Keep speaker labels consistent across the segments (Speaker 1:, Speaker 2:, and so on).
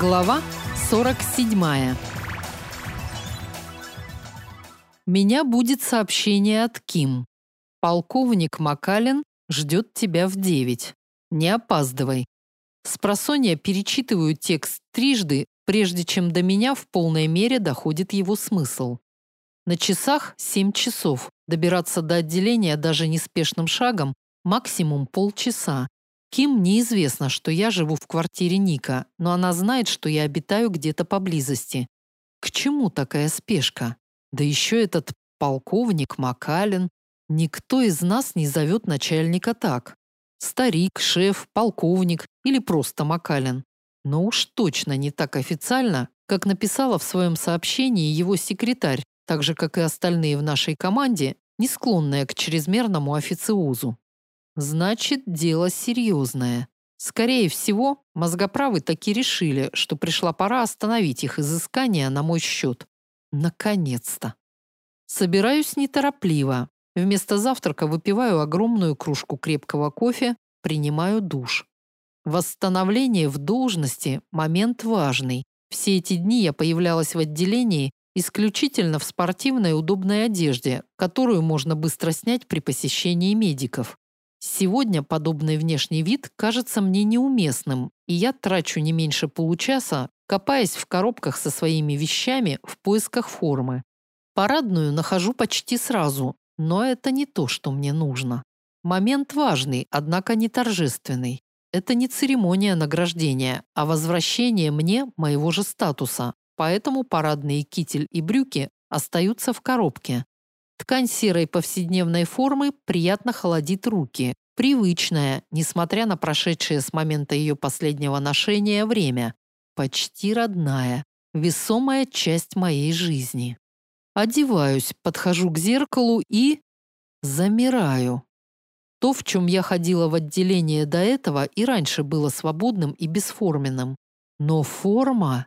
Speaker 1: Глава 47. Меня будет сообщение от Ким. Полковник Макалин ждет тебя в 9. Не опаздывай. Спросонья перечитываю текст трижды, прежде чем до меня в полной мере доходит его смысл. На часах 7 часов. Добираться до отделения даже неспешным шагом максимум полчаса. Ким неизвестно, что я живу в квартире Ника, но она знает, что я обитаю где-то поблизости. К чему такая спешка? Да еще этот полковник Макалин. Никто из нас не зовет начальника так. Старик, шеф, полковник или просто Макалин. Но уж точно не так официально, как написала в своем сообщении его секретарь, так же, как и остальные в нашей команде, не склонная к чрезмерному официозу. Значит, дело серьезное. Скорее всего, мозгоправы таки решили, что пришла пора остановить их изыскания на мой счет. Наконец-то. Собираюсь неторопливо. Вместо завтрака выпиваю огромную кружку крепкого кофе, принимаю душ. Восстановление в должности – момент важный. Все эти дни я появлялась в отделении исключительно в спортивной удобной одежде, которую можно быстро снять при посещении медиков. Сегодня подобный внешний вид кажется мне неуместным, и я трачу не меньше получаса, копаясь в коробках со своими вещами в поисках формы. Парадную нахожу почти сразу, но это не то, что мне нужно. Момент важный, однако не торжественный. Это не церемония награждения, а возвращение мне моего же статуса, поэтому парадные китель и брюки остаются в коробке, Ткань серой повседневной формы приятно холодит руки. Привычная, несмотря на прошедшее с момента ее последнего ношения время. Почти родная, весомая часть моей жизни. Одеваюсь, подхожу к зеркалу и... замираю. То, в чем я ходила в отделение до этого, и раньше было свободным и бесформенным. Но форма,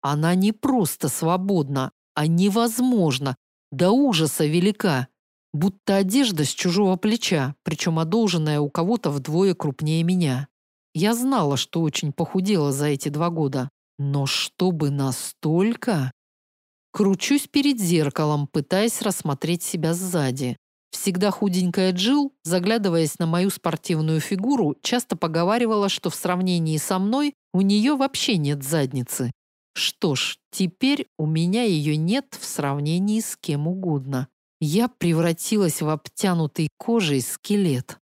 Speaker 1: она не просто свободна, а невозможно, до ужаса велика, будто одежда с чужого плеча, причем одолженная у кого-то вдвое крупнее меня. Я знала, что очень похудела за эти два года, но чтобы настолько... Кручусь перед зеркалом, пытаясь рассмотреть себя сзади. Всегда худенькая Джил, заглядываясь на мою спортивную фигуру, часто поговаривала, что в сравнении со мной у нее вообще нет задницы. Что ж, теперь у меня ее нет в сравнении с кем угодно. Я превратилась в обтянутый кожей скелет.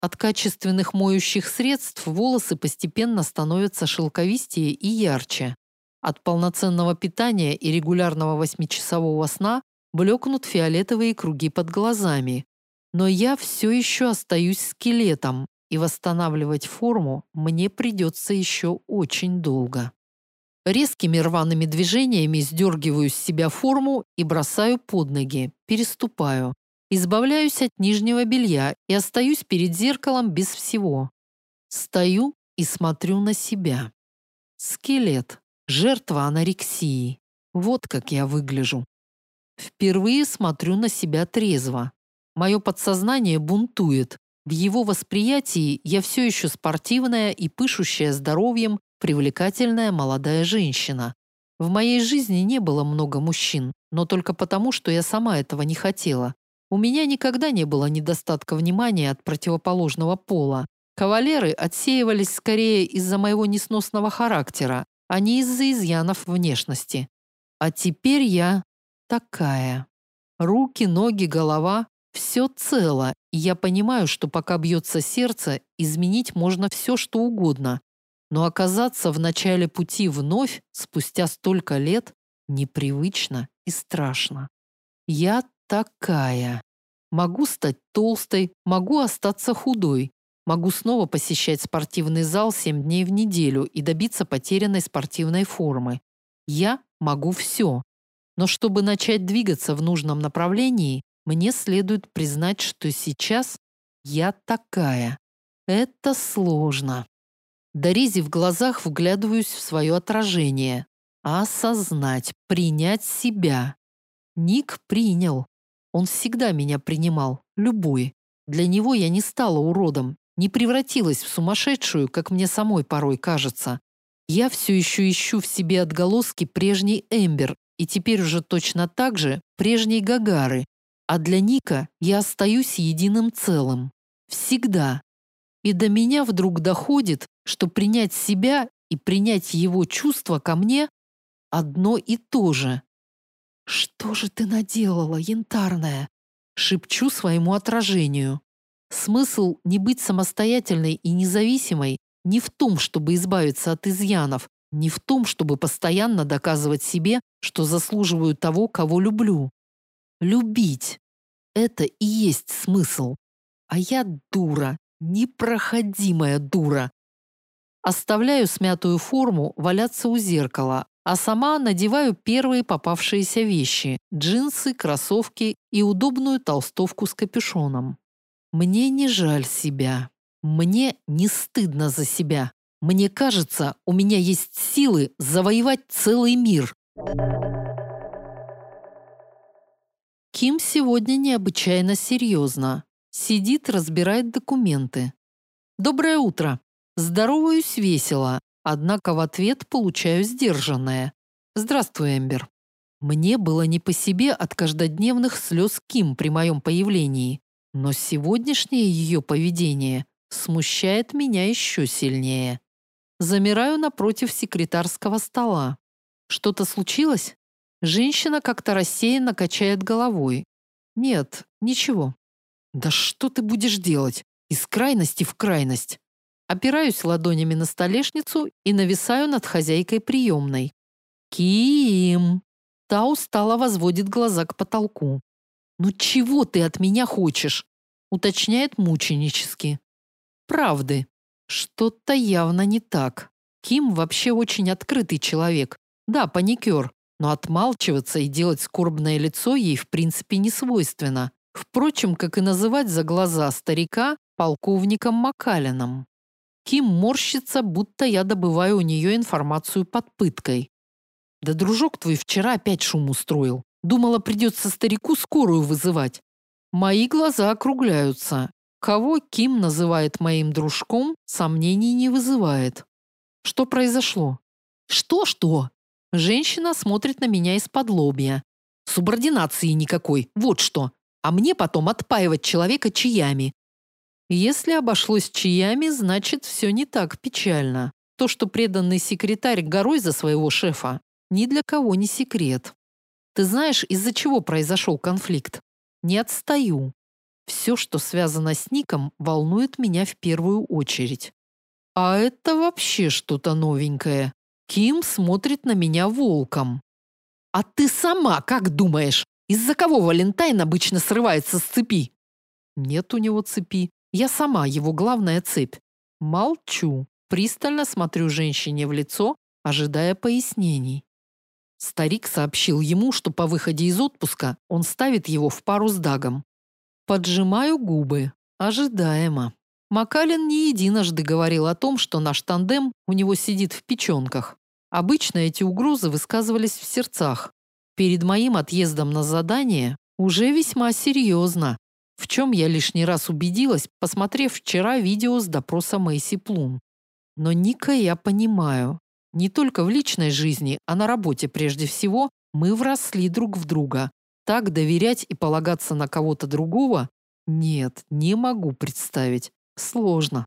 Speaker 1: От качественных моющих средств волосы постепенно становятся шелковистее и ярче. От полноценного питания и регулярного восьмичасового сна блекнут фиолетовые круги под глазами. Но я все еще остаюсь скелетом, и восстанавливать форму мне придется еще очень долго. Резкими рваными движениями сдергиваю с себя форму и бросаю под ноги, переступаю. Избавляюсь от нижнего белья и остаюсь перед зеркалом без всего. Стою и смотрю на себя. Скелет. Жертва анорексии. Вот как я выгляжу. Впервые смотрю на себя трезво. Мое подсознание бунтует. В его восприятии я все еще спортивная и пышущая здоровьем привлекательная молодая женщина. В моей жизни не было много мужчин, но только потому, что я сама этого не хотела. У меня никогда не было недостатка внимания от противоположного пола. Кавалеры отсеивались скорее из-за моего несносного характера, а не из-за изъянов внешности. А теперь я такая. Руки, ноги, голова – все цело, и я понимаю, что пока бьется сердце, изменить можно все, что угодно, но оказаться в начале пути вновь, спустя столько лет, непривычно и страшно. Я такая. Могу стать толстой, могу остаться худой, могу снова посещать спортивный зал 7 дней в неделю и добиться потерянной спортивной формы. Я могу все. Но чтобы начать двигаться в нужном направлении, мне следует признать, что сейчас я такая. Это сложно. До рези в глазах вглядываюсь в свое отражение. Осознать, принять себя. Ник принял. Он всегда меня принимал, любой. Для него я не стала уродом, не превратилась в сумасшедшую, как мне самой порой кажется. Я все еще ищу в себе отголоски прежней Эмбер и теперь уже точно так же прежней Гагары, а для Ника я остаюсь единым целым. Всегда. И до меня вдруг доходит, что принять себя и принять его чувства ко мне одно и то же. «Что же ты наделала, янтарная?» Шепчу своему отражению. Смысл не быть самостоятельной и независимой не в том, чтобы избавиться от изъянов, не в том, чтобы постоянно доказывать себе, что заслуживаю того, кого люблю. Любить – это и есть смысл. А я дура, непроходимая дура. Оставляю смятую форму валяться у зеркала, а сама надеваю первые попавшиеся вещи – джинсы, кроссовки и удобную толстовку с капюшоном. Мне не жаль себя. Мне не стыдно за себя. Мне кажется, у меня есть силы завоевать целый мир. Ким сегодня необычайно серьезно. Сидит, разбирает документы. «Доброе утро!» Здороваюсь весело, однако в ответ получаю сдержанное. «Здравствуй, Эмбер». Мне было не по себе от каждодневных слез Ким при моем появлении, но сегодняшнее ее поведение смущает меня еще сильнее. Замираю напротив секретарского стола. Что-то случилось? Женщина как-то рассеянно качает головой. Нет, ничего. Да что ты будешь делать? Из крайности в крайность. Опираюсь ладонями на столешницу и нависаю над хозяйкой приемной. «Ким!» Та устало возводит глаза к потолку. «Ну чего ты от меня хочешь?» уточняет мученически. «Правды. Что-то явно не так. Ким вообще очень открытый человек. Да, паникер, но отмалчиваться и делать скорбное лицо ей в принципе не свойственно. Впрочем, как и называть за глаза старика полковником Макалином. Ким морщится, будто я добываю у нее информацию под пыткой. Да дружок твой вчера опять шум устроил. Думала, придется старику скорую вызывать. Мои глаза округляются. Кого Ким называет моим дружком, сомнений не вызывает. Что произошло? Что-что? Женщина смотрит на меня из-под лобья. Субординации никакой, вот что. А мне потом отпаивать человека чаями. Если обошлось чаями, значит, все не так печально. То, что преданный секретарь горой за своего шефа, ни для кого не секрет. Ты знаешь, из-за чего произошел конфликт? Не отстаю. Все, что связано с Ником, волнует меня в первую очередь. А это вообще что-то новенькое. Ким смотрит на меня волком. А ты сама как думаешь, из-за кого Валентайн обычно срывается с цепи? Нет у него цепи. Я сама его главная цепь. Молчу, пристально смотрю женщине в лицо, ожидая пояснений. Старик сообщил ему, что по выходе из отпуска он ставит его в пару с Дагом. Поджимаю губы. Ожидаемо. Макалин не единожды говорил о том, что наш тандем у него сидит в печенках. Обычно эти угрозы высказывались в сердцах. Перед моим отъездом на задание уже весьма серьезно в чем я лишний раз убедилась, посмотрев вчера видео с допроса Мэйси Плум. Но Ника я понимаю. Не только в личной жизни, а на работе прежде всего мы вросли друг в друга. Так доверять и полагаться на кого-то другого? Нет, не могу представить. Сложно.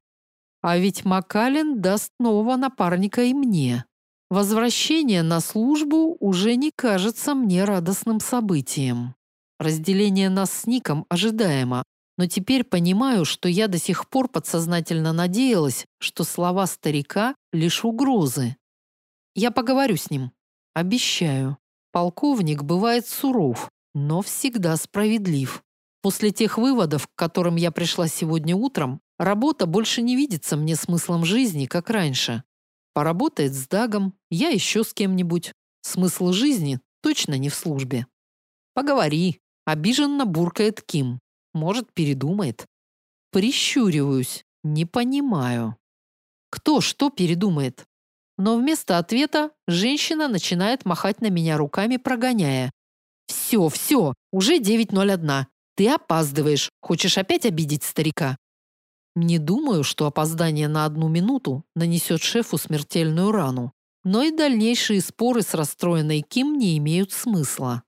Speaker 1: А ведь Макалин даст нового напарника и мне. Возвращение на службу уже не кажется мне радостным событием. Разделение нас с Ником ожидаемо, но теперь понимаю, что я до сих пор подсознательно надеялась, что слова старика – лишь угрозы. Я поговорю с ним. Обещаю. Полковник бывает суров, но всегда справедлив. После тех выводов, к которым я пришла сегодня утром, работа больше не видится мне смыслом жизни, как раньше. Поработает с Дагом, я еще с кем-нибудь. Смысл жизни точно не в службе. Поговори, Обиженно буркает Ким. Может, передумает. Прищуриваюсь. Не понимаю. Кто что передумает? Но вместо ответа женщина начинает махать на меня руками, прогоняя. «Все, все, уже 9.01. Ты опаздываешь. Хочешь опять обидеть старика?» Не думаю, что опоздание на одну минуту нанесет шефу смертельную рану, но и дальнейшие споры с расстроенной Ким не имеют смысла.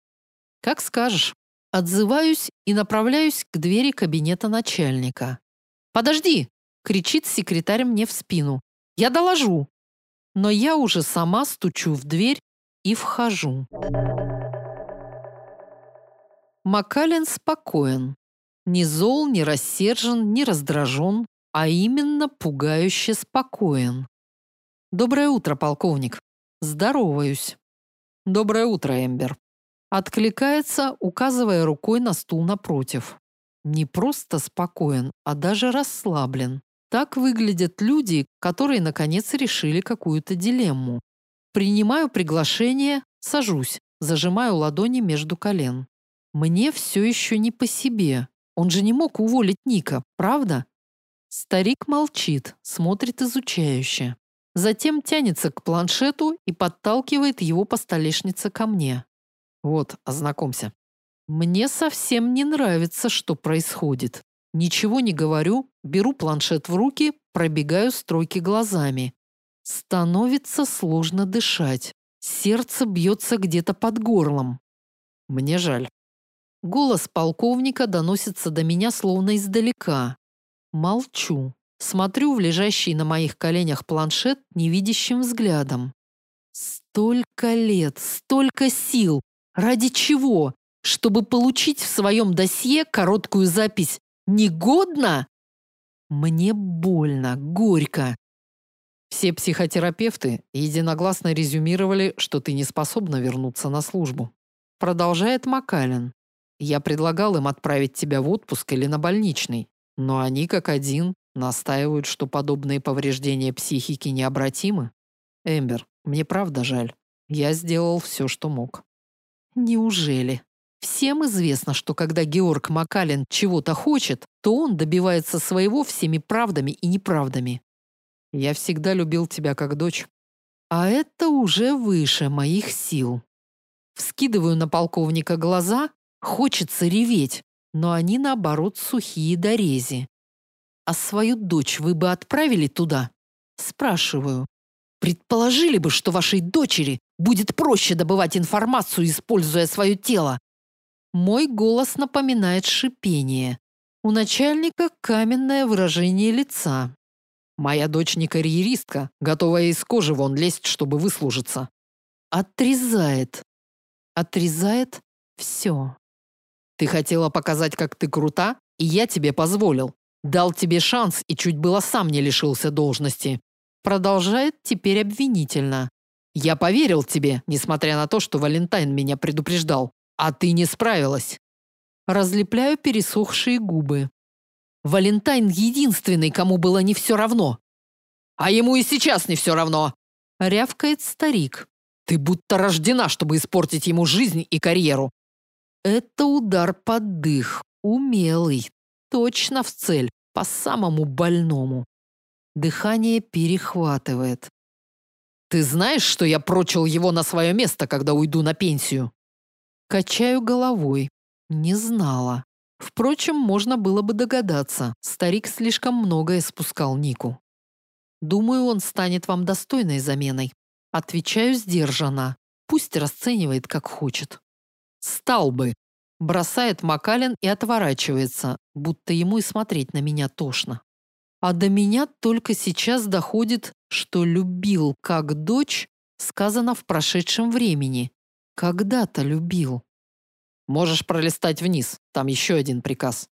Speaker 1: Как скажешь. Отзываюсь и направляюсь к двери кабинета начальника. «Подожди!» – кричит секретарь мне в спину. «Я доложу!» Но я уже сама стучу в дверь и вхожу. Макален спокоен. Ни зол, ни рассержен, ни раздражен, а именно пугающе спокоен. «Доброе утро, полковник!» «Здороваюсь!» «Доброе утро, Эмбер!» Откликается, указывая рукой на стул напротив. Не просто спокоен, а даже расслаблен. Так выглядят люди, которые наконец решили какую-то дилемму. Принимаю приглашение, сажусь, зажимаю ладони между колен. Мне все еще не по себе. Он же не мог уволить Ника, правда? Старик молчит, смотрит изучающе. Затем тянется к планшету и подталкивает его по столешнице ко мне. Вот, ознакомься. Мне совсем не нравится, что происходит. Ничего не говорю, беру планшет в руки, пробегаю строки глазами. Становится сложно дышать. Сердце бьется где-то под горлом. Мне жаль. Голос полковника доносится до меня словно издалека. Молчу. Смотрю в лежащий на моих коленях планшет невидящим взглядом. Столько лет, столько сил, Ради чего? Чтобы получить в своем досье короткую запись «Негодно»? Мне больно, горько. Все психотерапевты единогласно резюмировали, что ты не способна вернуться на службу. Продолжает Макален. Я предлагал им отправить тебя в отпуск или на больничный, но они, как один, настаивают, что подобные повреждения психики необратимы. Эмбер, мне правда жаль. Я сделал все, что мог. Неужели? Всем известно, что когда Георг Макален чего-то хочет, то он добивается своего всеми правдами и неправдами. Я всегда любил тебя как дочь. А это уже выше моих сил. Вскидываю на полковника глаза, хочется реветь, но они, наоборот, сухие до рези. А свою дочь вы бы отправили туда? Спрашиваю. Предположили бы, что вашей дочери будет проще добывать информацию, используя свое тело. Мой голос напоминает шипение. У начальника каменное выражение лица. Моя дочь не карьеристка, готовая из кожи вон лезть, чтобы выслужиться. Отрезает. Отрезает все. Ты хотела показать, как ты крута, и я тебе позволил. Дал тебе шанс и чуть было сам не лишился должности. Продолжает теперь обвинительно. «Я поверил тебе, несмотря на то, что Валентайн меня предупреждал. А ты не справилась». Разлепляю пересохшие губы. Валентайн единственный, кому было не все равно. А ему и сейчас не все равно. Рявкает старик. Ты будто рождена, чтобы испортить ему жизнь и карьеру. Это удар под дых. Умелый. Точно в цель. По самому больному. Дыхание перехватывает. «Ты знаешь, что я прочил его на свое место, когда уйду на пенсию?» Качаю головой. Не знала. Впрочем, можно было бы догадаться. Старик слишком многое спускал Нику. Думаю, он станет вам достойной заменой. Отвечаю сдержанно. Пусть расценивает, как хочет. Стал бы. Бросает Макален и отворачивается, будто ему и смотреть на меня тошно. А до меня только сейчас доходит, что любил как дочь, сказано в прошедшем времени. Когда-то любил. Можешь пролистать вниз, там еще один приказ.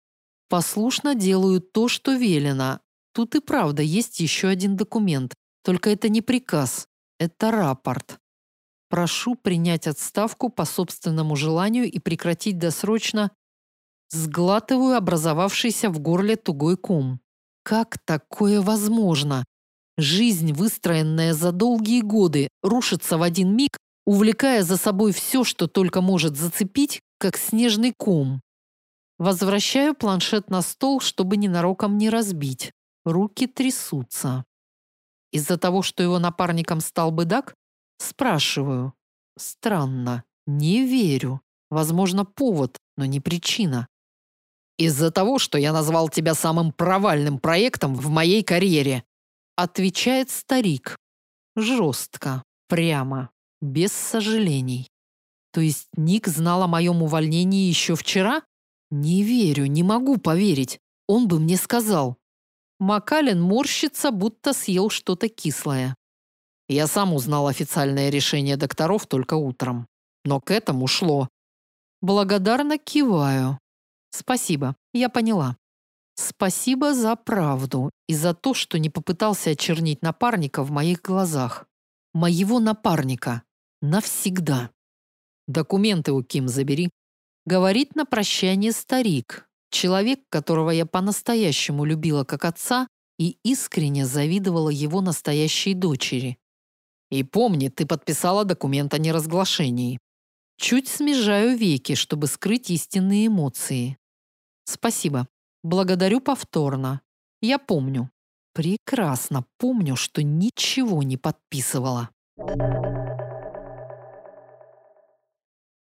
Speaker 1: Послушно делаю то, что велено. Тут и правда есть еще один документ. Только это не приказ, это рапорт. Прошу принять отставку по собственному желанию и прекратить досрочно. Сглатываю образовавшийся в горле тугой ком. Как такое возможно? Жизнь, выстроенная за долгие годы, рушится в один миг, увлекая за собой все, что только может зацепить, как снежный ком. Возвращаю планшет на стол, чтобы ненароком не разбить. Руки трясутся. Из-за того, что его напарником стал быдак? Спрашиваю. Странно. Не верю. Возможно, повод, но не причина. Из-за того, что я назвал тебя самым провальным проектом в моей карьере. Отвечает старик. Жестко, прямо, без сожалений. То есть Ник знал о моем увольнении еще вчера? Не верю, не могу поверить. Он бы мне сказал. Макален морщится, будто съел что-то кислое. Я сам узнал официальное решение докторов только утром. Но к этому шло. Благодарно киваю. Спасибо, я поняла. Спасибо за правду и за то, что не попытался очернить напарника в моих глазах. Моего напарника. Навсегда. Документы у Ким забери. Говорит на прощание старик, человек, которого я по-настоящему любила как отца и искренне завидовала его настоящей дочери. И помни, ты подписала документ о неразглашении. Чуть смежаю веки, чтобы скрыть истинные эмоции. Спасибо. Благодарю повторно. Я помню. Прекрасно помню, что ничего не подписывала.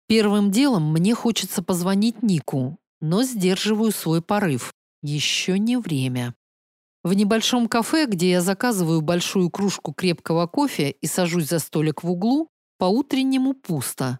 Speaker 1: Первым делом мне хочется позвонить Нику, но сдерживаю свой порыв. Еще не время. В небольшом кафе, где я заказываю большую кружку крепкого кофе и сажусь за столик в углу, по-утреннему пусто.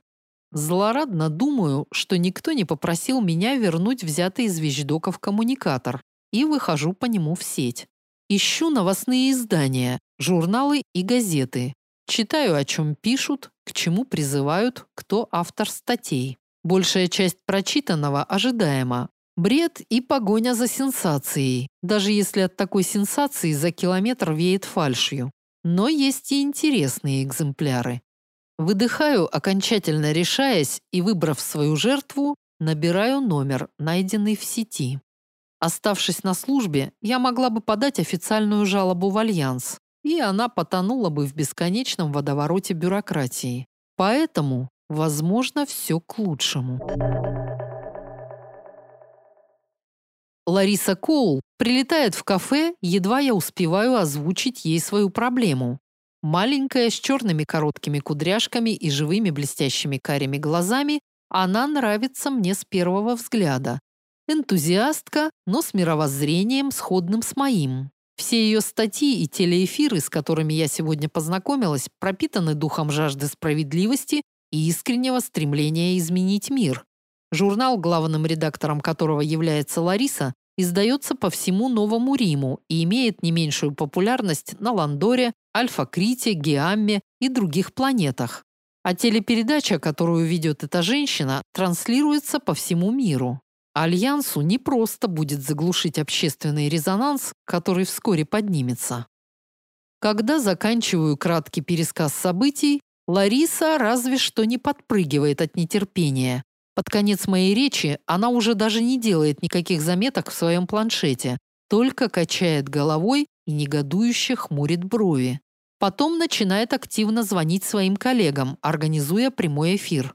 Speaker 1: Злорадно думаю, что никто не попросил меня вернуть взятый из вещдоков коммуникатор, и выхожу по нему в сеть. Ищу новостные издания, журналы и газеты. Читаю, о чем пишут, к чему призывают, кто автор статей. Большая часть прочитанного ожидаема. Бред и погоня за сенсацией, даже если от такой сенсации за километр веет фальшью. Но есть и интересные экземпляры. Выдыхаю, окончательно решаясь, и, выбрав свою жертву, набираю номер, найденный в сети. Оставшись на службе, я могла бы подать официальную жалобу в Альянс, и она потонула бы в бесконечном водовороте бюрократии. Поэтому, возможно, все к лучшему. Лариса Коул прилетает в кафе, едва я успеваю озвучить ей свою проблему. Маленькая, с черными короткими кудряшками и живыми блестящими карими глазами, она нравится мне с первого взгляда. Энтузиастка, но с мировоззрением, сходным с моим. Все ее статьи и телеэфиры, с которыми я сегодня познакомилась, пропитаны духом жажды справедливости и искреннего стремления изменить мир. Журнал, главным редактором которого является Лариса, издается по всему Новому Риму и имеет не меньшую популярность на Ландоре, Альфа-Крите, Геамме и других планетах. А телепередача, которую ведет эта женщина, транслируется по всему миру. Альянсу не просто будет заглушить общественный резонанс, который вскоре поднимется. Когда заканчиваю краткий пересказ событий, Лариса разве что не подпрыгивает от нетерпения. Под конец моей речи она уже даже не делает никаких заметок в своем планшете, только качает головой и негодующе хмурит брови. Потом начинает активно звонить своим коллегам, организуя прямой эфир.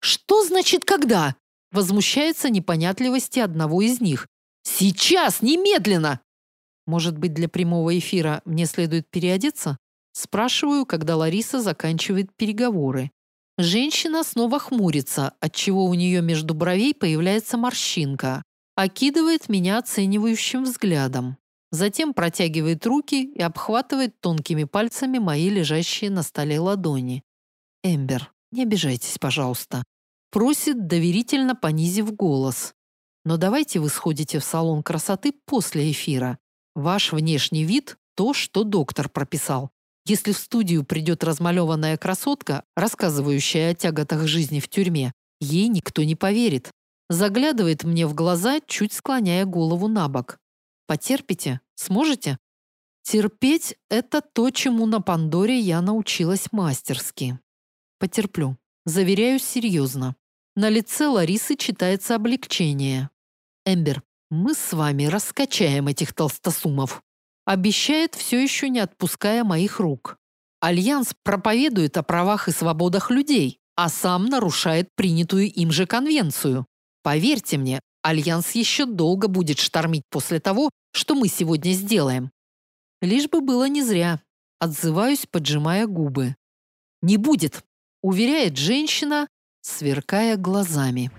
Speaker 1: «Что значит когда?» Возмущается непонятливости одного из них. «Сейчас! Немедленно!» «Может быть, для прямого эфира мне следует переодеться?» Спрашиваю, когда Лариса заканчивает переговоры. Женщина снова хмурится, отчего у нее между бровей появляется морщинка. Окидывает меня оценивающим взглядом. Затем протягивает руки и обхватывает тонкими пальцами мои лежащие на столе ладони. «Эмбер, не обижайтесь, пожалуйста. Просит, доверительно понизив голос. Но давайте вы сходите в салон красоты после эфира. Ваш внешний вид – то, что доктор прописал. Если в студию придет размалеванная красотка, рассказывающая о тяготах жизни в тюрьме, ей никто не поверит. Заглядывает мне в глаза, чуть склоняя голову на бок. Потерпите? Сможете? Терпеть – это то, чему на Пандоре я научилась мастерски. Потерплю. Заверяю серьезно. На лице Ларисы читается облегчение. Эмбер, мы с вами раскачаем этих толстосумов. Обещает, все еще не отпуская моих рук. Альянс проповедует о правах и свободах людей, а сам нарушает принятую им же конвенцию. Поверьте мне, Альянс еще долго будет штормить после того, что мы сегодня сделаем. Лишь бы было не зря. Отзываюсь, поджимая губы. Не будет, уверяет женщина, сверкая глазами.